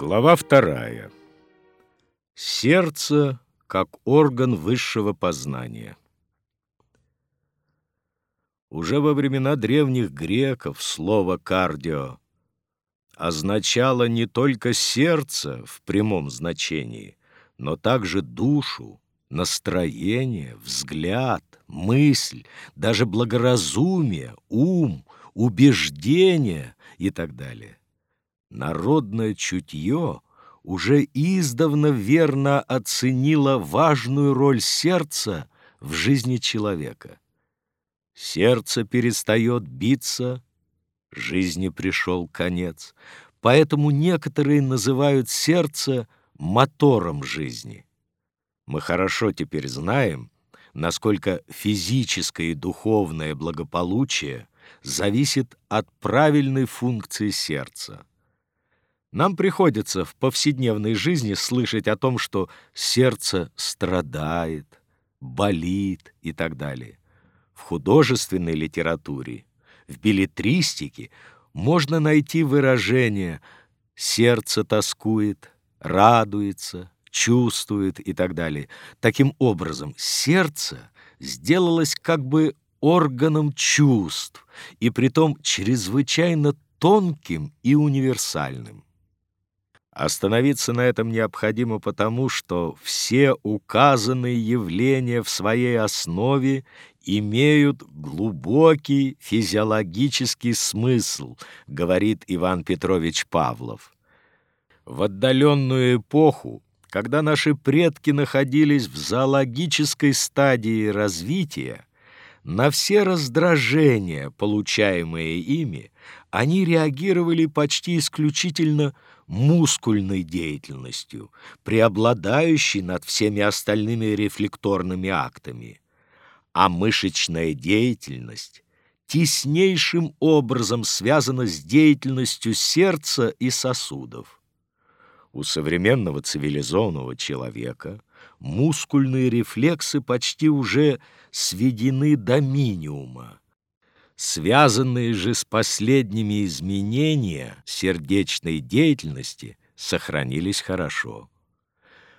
Глава вторая. Сердце как орган высшего познания. Уже во времена древних греков слово «кардио» означало не только сердце в прямом значении, но также душу, настроение, взгляд, мысль, даже благоразумие, ум, убеждение и так далее. Народное чутье уже издавна верно оценило важную роль сердца в жизни человека. Сердце перестает биться, жизни пришел конец, поэтому некоторые называют сердце мотором жизни. Мы хорошо теперь знаем, насколько физическое и духовное благополучие зависит от правильной функции сердца. Нам приходится в повседневной жизни слышать о том, что сердце страдает, болит и так далее. В художественной литературе, в билетристике можно найти выражение «сердце тоскует», «радуется», «чувствует» и так далее. Таким образом, сердце сделалось как бы органом чувств, и притом чрезвычайно тонким и универсальным. Остановиться на этом необходимо потому, что все указанные явления в своей основе имеют глубокий физиологический смысл, говорит Иван Петрович Павлов. В отдаленную эпоху, когда наши предки находились в зоологической стадии развития, на все раздражения, получаемые ими, они реагировали почти исключительно мускульной деятельностью, преобладающей над всеми остальными рефлекторными актами, а мышечная деятельность теснейшим образом связана с деятельностью сердца и сосудов. У современного цивилизованного человека мускульные рефлексы почти уже сведены до минимума, Связанные же с последними изменения сердечной деятельности сохранились хорошо.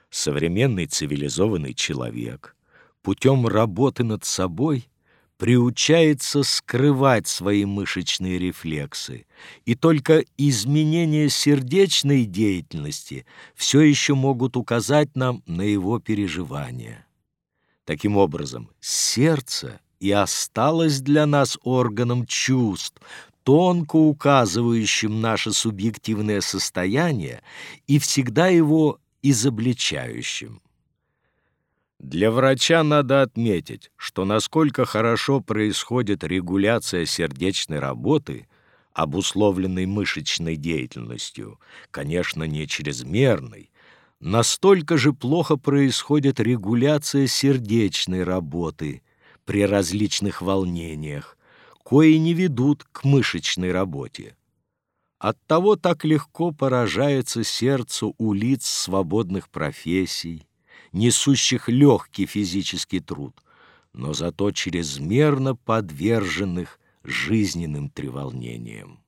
Современный цивилизованный человек путем работы над собой приучается скрывать свои мышечные рефлексы, и только изменения сердечной деятельности все еще могут указать нам на его переживания. Таким образом, сердце — и осталось для нас органом чувств, тонко указывающим наше субъективное состояние и всегда его изобличающим. Для врача надо отметить, что насколько хорошо происходит регуляция сердечной работы, обусловленной мышечной деятельностью, конечно, не чрезмерной, настолько же плохо происходит регуляция сердечной работы – при различных волнениях, кои не ведут к мышечной работе. Оттого так легко поражается сердцу у лиц свободных профессий, несущих легкий физический труд, но зато чрезмерно подверженных жизненным треволнениям.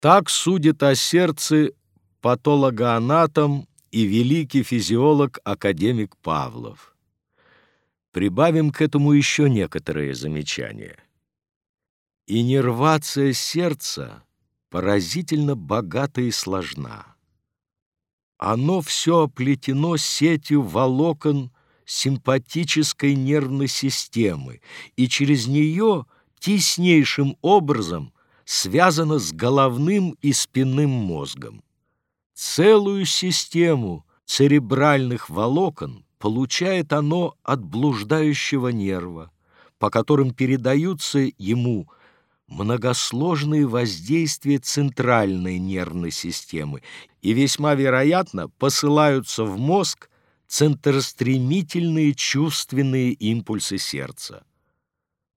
Так судит о сердце патологоанатом и великий физиолог академик Павлов. Прибавим к этому еще некоторые замечания. Иннервация сердца поразительно богата и сложна. Оно все оплетено сетью волокон симпатической нервной системы и через нее теснейшим образом связано с головным и спинным мозгом. Целую систему церебральных волокон получает оно от блуждающего нерва, по которым передаются ему многосложные воздействия центральной нервной системы и весьма вероятно посылаются в мозг центростремительные чувственные импульсы сердца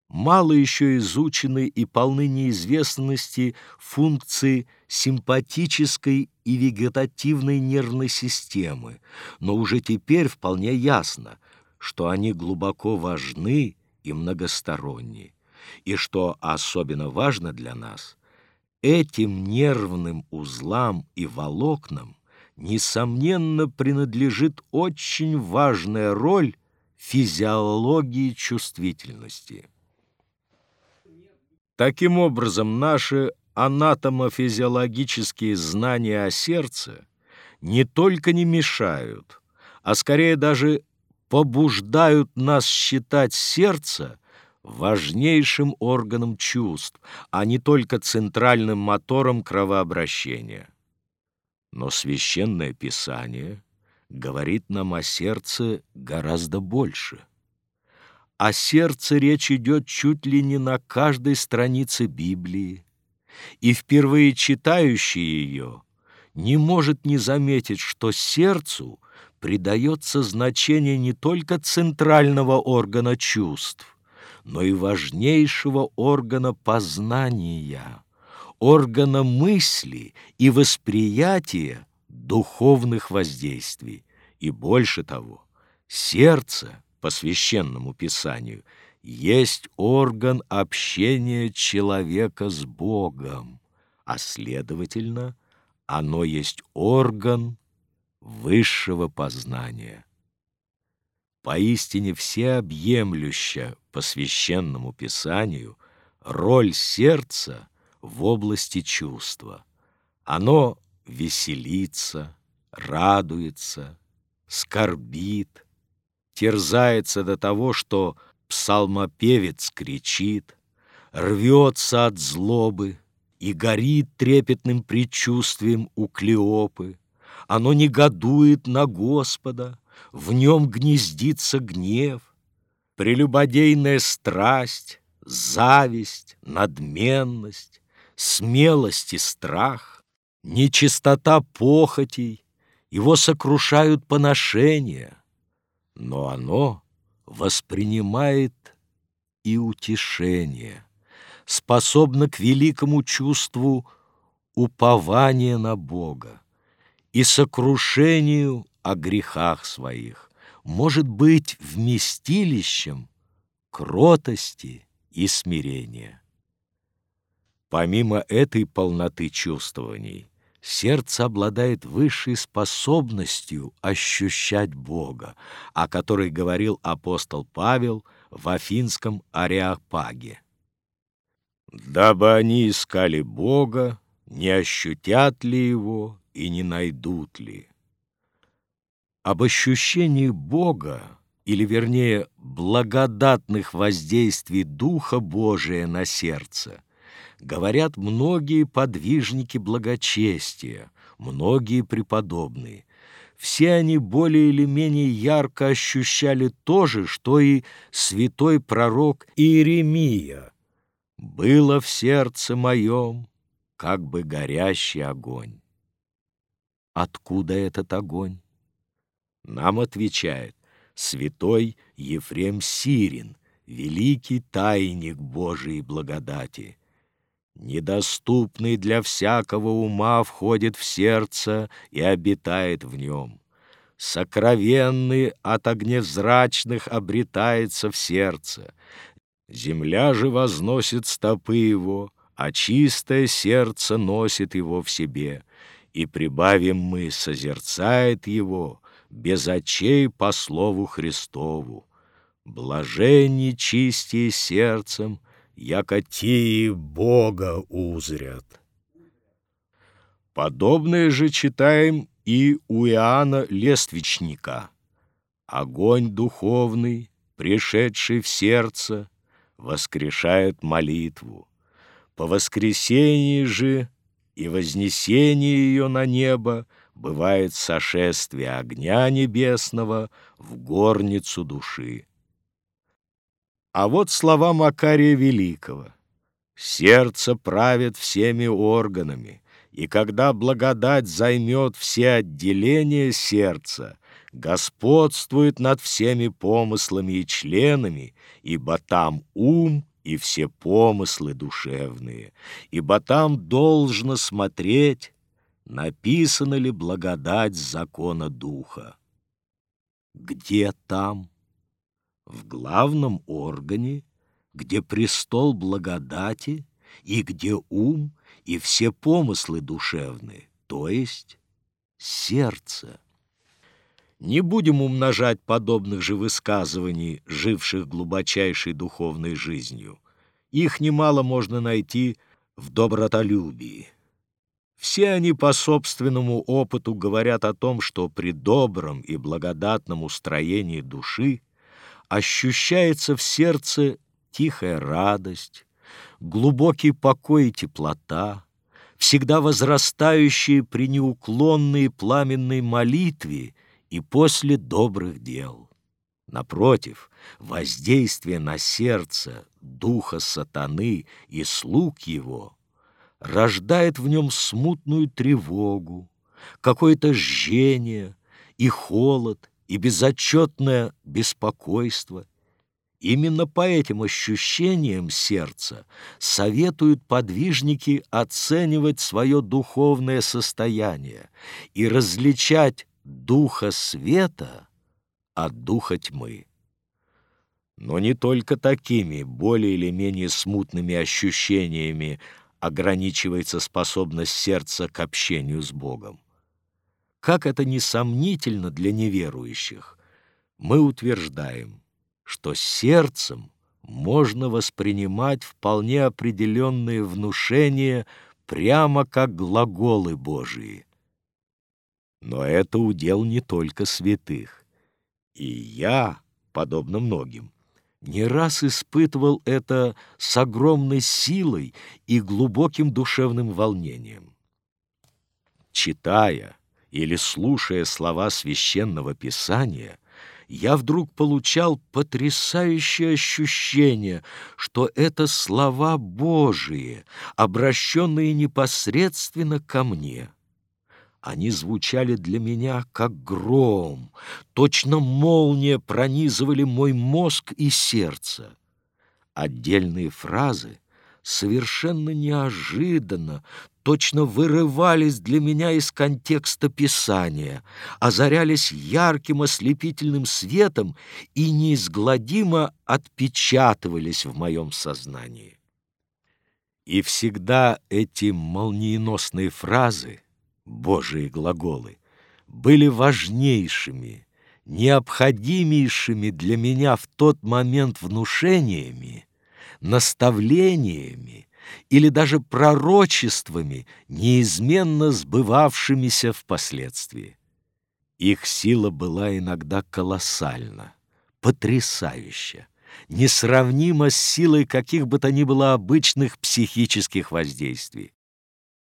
мало еще изучены и полны неизвестности функции симпатической и вегетативной нервной системы, но уже теперь вполне ясно, что они глубоко важны и многосторонни, и что особенно важно для нас, этим нервным узлам и волокнам, несомненно, принадлежит очень важная роль физиологии чувствительности. Таким образом, наши анатомофизиологические знания о сердце не только не мешают, а скорее даже побуждают нас считать сердце важнейшим органом чувств, а не только центральным мотором кровообращения. Но священное писание говорит нам о сердце гораздо больше. О сердце речь идет чуть ли не на каждой странице Библии, и впервые читающий ее не может не заметить, что сердцу придается значение не только центрального органа чувств, но и важнейшего органа познания, органа мысли и восприятия духовных воздействий. И больше того, сердце, по священному писанию, есть орган общения человека с Богом, а, следовательно, оно есть орган высшего познания поистине всеобъемлюща по священному писанию роль сердца в области чувства. Оно веселится, радуется, скорбит, терзается до того, что псалмопевец кричит, рвется от злобы и горит трепетным предчувствием у Клеопы. Оно негодует на Господа, в нем гнездится гнев, прелюбодейная страсть, зависть, надменность, смелость и страх, нечистота похотей, его сокрушают поношения, но оно воспринимает и утешение, способно к великому чувству упования на Бога и сокрушению о грехах своих, может быть вместилищем кротости и смирения. Помимо этой полноты чувствований, сердце обладает высшей способностью ощущать Бога, о которой говорил апостол Павел в Афинском Ареопаге. «Дабы они искали Бога, не ощутят ли Его и не найдут ли?» об ощущении Бога, или вернее благодатных воздействий Духа Божия на сердце, говорят многие подвижники благочестия, многие преподобные. Все они более или менее ярко ощущали то же, что и святой пророк Иеремия. «Было в сердце моем, как бы горящий огонь». Откуда этот огонь? Нам отвечает святой Ефрем Сирин, великий тайник Божией благодати. Недоступный для всякого ума входит в сердце и обитает в нем. Сокровенный от огнезрачных обретается в сердце. Земля же возносит стопы его, а чистое сердце носит его в себе. И прибавим мы, созерцает его, без очей по слову Христову. Блаженни чистие сердцем, яко тии Бога узрят. Подобное же читаем и у Иоанна Лествичника. Огонь духовный, пришедший в сердце, воскрешает молитву. По воскресении же и вознесении ее на небо бывает сошествие огня небесного в горницу души. А вот слова Макария Великого. «Сердце правит всеми органами, и когда благодать займет все отделения сердца, господствует над всеми помыслами и членами, ибо там ум и все помыслы душевные, ибо там должно смотреть, написана ли благодать закона Духа. Где там? В главном органе, где престол благодати, и где ум, и все помыслы душевны, то есть сердце. Не будем умножать подобных же высказываний, живших глубочайшей духовной жизнью. Их немало можно найти в добротолюбии. Все они по собственному опыту говорят о том, что при добром и благодатном устроении души ощущается в сердце тихая радость, глубокий покой и теплота, всегда возрастающие при неуклонной пламенной молитве и после добрых дел. Напротив, воздействие на сердце духа сатаны и слуг его рождает в нем смутную тревогу, какое-то жжение и холод, и безотчетное беспокойство. Именно по этим ощущениям сердца советуют подвижники оценивать свое духовное состояние и различать духа света от духа тьмы. Но не только такими более или менее смутными ощущениями ограничивается способность сердца к общению с Богом. Как это несомнительно для неверующих, мы утверждаем, что сердцем можно воспринимать вполне определенные внушения прямо как глаголы Божии. Но это удел не только святых. И я, подобно многим, не раз испытывал это с огромной силой и глубоким душевным волнением. Читая или слушая слова священного писания, я вдруг получал потрясающее ощущение, что это слова Божии, обращенные непосредственно ко мне. Они звучали для меня как гром, точно молния пронизывали мой мозг и сердце. Отдельные фразы совершенно неожиданно, точно вырывались для меня из контекста Писания, озарялись ярким ослепительным светом и неизгладимо отпечатывались в моем сознании. И всегда эти молниеносные фразы — Божии глаголы были важнейшими, необходимейшими для меня в тот момент внушениями, наставлениями или даже пророчествами, неизменно сбывавшимися впоследствии. Их сила была иногда колоссальна, потрясающая, несравнима с силой каких бы то ни было обычных психических воздействий.